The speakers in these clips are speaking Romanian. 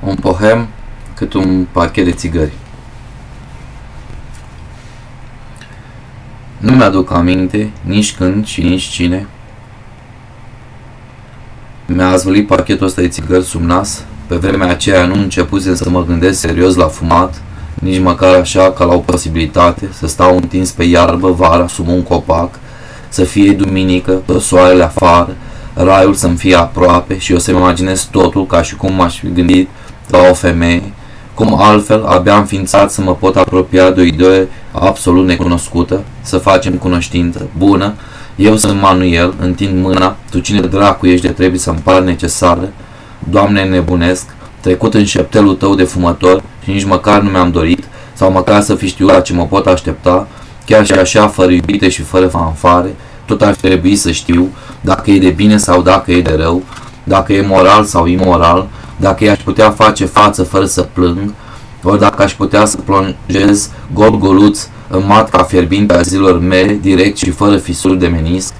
un pohem cât un pachet de țigări. Nu mi-aduc aminte nici când și nici cine mi-a zvălit pachetul ăsta de țigări sub nas. Pe vremea aceea nu începusem să mă gândesc serios la fumat, nici măcar așa ca la o posibilitate să stau întins pe iarbă vara sub un copac, să fie duminică, pe soarele afară, raiul să-mi fie aproape și eu să-mi imaginez totul ca și cum m-aș fi gândit la o femeie, cum altfel abia înființat să mă pot apropia de o idee absolut necunoscută, să facem cunoștință bună, eu sunt Manuel, întind mâna, tu cine dracu ești de trebuie să-mi pară necesară, Doamne nebunesc, trecut în șeptelul tău de fumător și nici măcar nu mi-am dorit, sau măcar să fi știut la ce mă pot aștepta, chiar și așa, fără iubite și fără fanfare, tot ar trebui să știu dacă e de bine sau dacă e de rău, dacă e moral sau imoral, dacă i-aș putea face față fără să plâng, ori dacă aș putea să plonjez gol-goluț în matca fierbinte a zilor mele, direct și fără fisuri de menisc.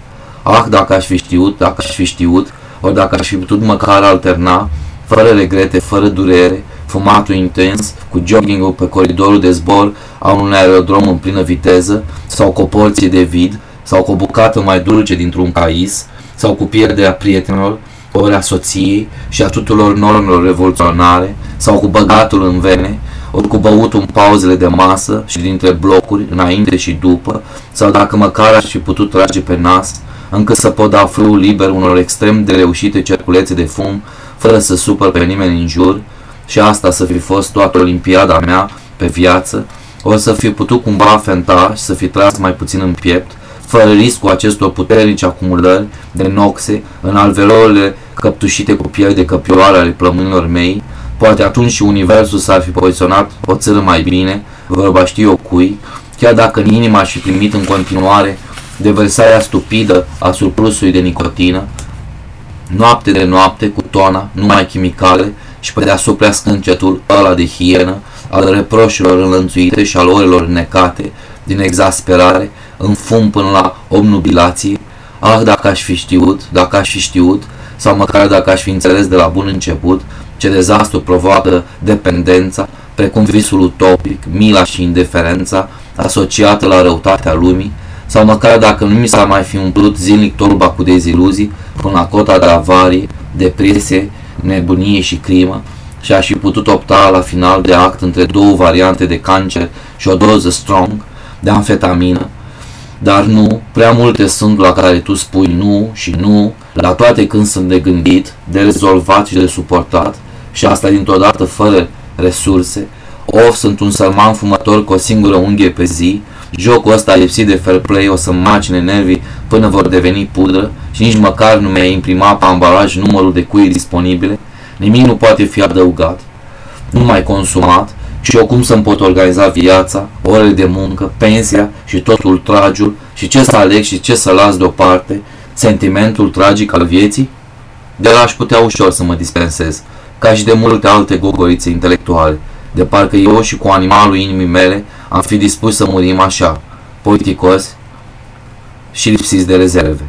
Ah, dacă aș fi știut, dacă aș fi știut, ori dacă aș fi putut măcar alterna, fără regrete, fără durere, fumatul intens, cu joggingul pe coridorul de zbor a unui aerodrom în plină viteză, sau cu o porție de vid, sau cu o bucată mai dulce dintr-un cais, sau cu pierderea prietenilor, ori a soției și a tuturor normelor revoluționare, sau cu băgatul în vene, ori cu băutul în pauzele de masă și dintre blocuri, înainte și după, sau dacă măcar aș fi putut trage pe nas, încât să pot da frâul liber unor extrem de reușite cerculețe de fum, fără să supăr pe nimeni în jur, și asta să fi fost toată olimpiada mea pe viață, o să fi putut cumva fenta și să fi tras mai puțin în piept, fără riscul acestor puternici acumulări de noxe în alveolele căptușite cu piele de căpioare ale plămânilor mei, poate atunci și universul s-ar fi poziționat o țără mai bine, vorba știu eu cui, chiar dacă în inima aș fi primit în continuare deversarea stupidă a surplusului de nicotină, noapte de noapte cu tona, numai chimicale și pe deasupra scâncetul ăla de hienă, al reproșilor înlănțuite și al orelor necate, din exasperare, în fum până la obnubilație, ah, dacă aș fi știut, dacă aș fi știut, sau măcar dacă aș fi înțeles de la bun început ce dezastru provoacă dependența, precum visul utopic, mila și indiferența, asociată la răutatea lumii, sau măcar dacă nu mi s-ar mai fi umplut zilnic torba cu deziluzii, până la cota de avarie, depresie, nebunie și crimă, și aș fi putut opta la final de act între două variante de cancer și o doză strong de amfetamină, dar nu, prea multe sunt la care tu spui nu și nu, la toate când sunt de gândit, de rezolvat și de suportat, și asta dintr-o dată fără resurse, of sunt un sărman fumător cu o singură unghie pe zi, jocul ăsta lipsit de fair play o să macine nervii până vor deveni pudră și nici măcar nu mi-a imprimat pe ambalaj numărul de cuii disponibile, nimic nu poate fi adăugat, nu mai consumat, și eu cum să-mi pot organiza viața, orele de muncă, pensia și totul tragiul și ce să aleg și ce să las deoparte, sentimentul tragic al vieții? De la aș putea ușor să mă dispensez, ca și de multe alte gogorițe intelectuale, de parcă eu și cu animalul inimii mele am fi dispus să murim așa, politicos și lipsiți de rezerve.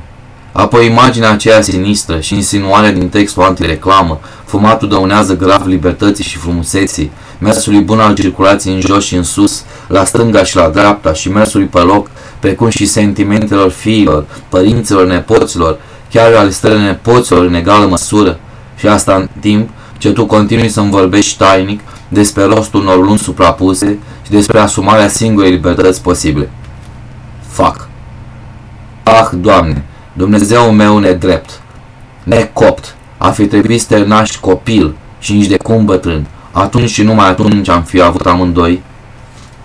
Apoi imaginea aceea sinistră și insinuarea din textul antireclamă, fumatul dăunează grav libertății și frumuseții, mersului bun al circulației în jos și în sus, la stânga și la dreapta și mersului pe loc, precum și sentimentelor fiilor, părinților, nepoților, chiar ale stării nepoților în egală măsură, și asta în timp ce tu continui să-mi vorbești tainic despre rostul unor luni suprapuse și despre asumarea singurei libertăți posibile. Fac. Ah, Doamne, Dumnezeu meu nedrept, necopt, a fi trebuit să te naști copil și nici de cum bătrân. Atunci și numai atunci am fi avut amândoi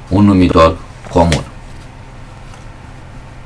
un numitor comun.